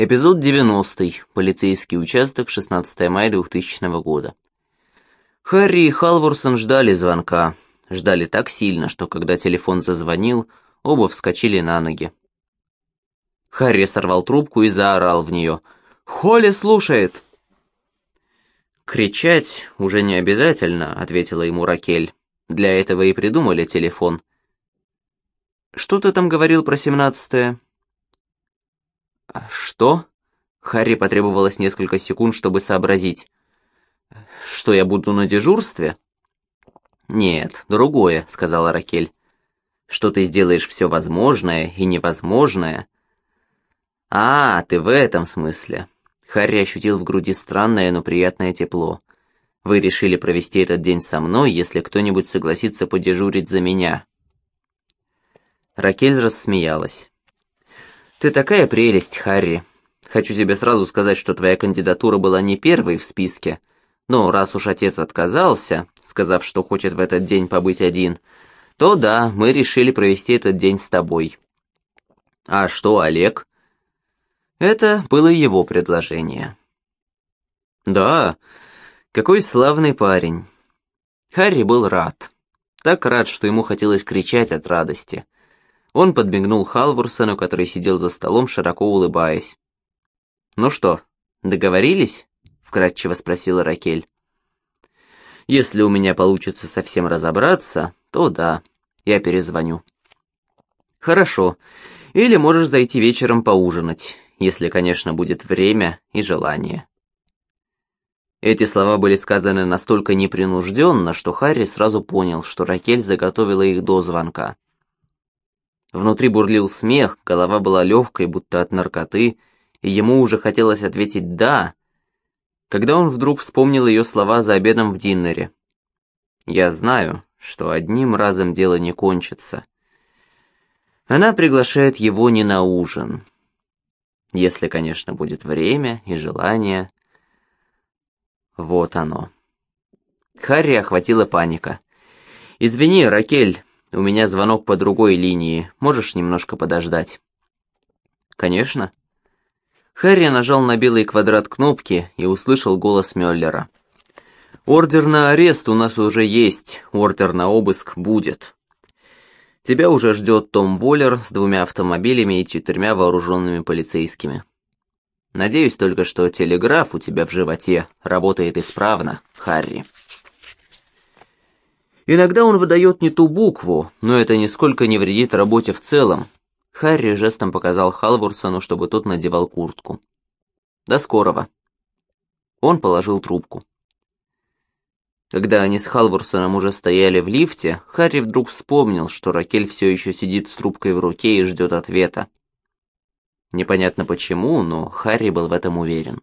Эпизод 90. Полицейский участок, 16 мая 2000 года. Харри и Халворсон ждали звонка. Ждали так сильно, что когда телефон зазвонил, оба вскочили на ноги. Харри сорвал трубку и заорал в нее. «Холли слушает!» «Кричать уже не обязательно», — ответила ему Ракель. «Для этого и придумали телефон». «Что ты там говорил про семнадцатое?» «А «Что?» Харри потребовалось несколько секунд, чтобы сообразить. «Что я буду на дежурстве?» «Нет, другое», — сказала Ракель. «Что ты сделаешь все возможное и невозможное». «А, ты в этом смысле». Харри ощутил в груди странное, но приятное тепло. «Вы решили провести этот день со мной, если кто-нибудь согласится подежурить за меня». Ракель рассмеялась. «Ты такая прелесть, Харри. Хочу тебе сразу сказать, что твоя кандидатура была не первой в списке, но раз уж отец отказался, сказав, что хочет в этот день побыть один, то да, мы решили провести этот день с тобой». «А что, Олег?» Это было его предложение. «Да, какой славный парень». Харри был рад. Так рад, что ему хотелось кричать от радости. Он подмигнул Халворсону, который сидел за столом, широко улыбаясь. «Ну что, договорились?» — вкратчиво спросила Ракель. «Если у меня получится совсем разобраться, то да, я перезвоню». «Хорошо. Или можешь зайти вечером поужинать, если, конечно, будет время и желание». Эти слова были сказаны настолько непринужденно, что Харри сразу понял, что Ракель заготовила их до звонка. Внутри бурлил смех, голова была легкой, будто от наркоты, и ему уже хотелось ответить «да», когда он вдруг вспомнил ее слова за обедом в Диннере. «Я знаю, что одним разом дело не кончится. Она приглашает его не на ужин. Если, конечно, будет время и желание. Вот оно». Харри охватила паника. «Извини, Ракель, у меня звонок по другой линии. Можешь немножко подождать?» «Конечно». Харри нажал на белый квадрат кнопки и услышал голос Мюллера. «Ордер на арест у нас уже есть, ордер на обыск будет. Тебя уже ждет Том Воллер с двумя автомобилями и четырьмя вооруженными полицейскими. Надеюсь только, что телеграф у тебя в животе работает исправно, Харри». Иногда он выдает не ту букву, но это нисколько не вредит работе в целом. Харри жестом показал Халворсону, чтобы тот надевал куртку. «До скорого». Он положил трубку. Когда они с Халворсоном уже стояли в лифте, Харри вдруг вспомнил, что Ракель все еще сидит с трубкой в руке и ждет ответа. Непонятно почему, но Харри был в этом уверен.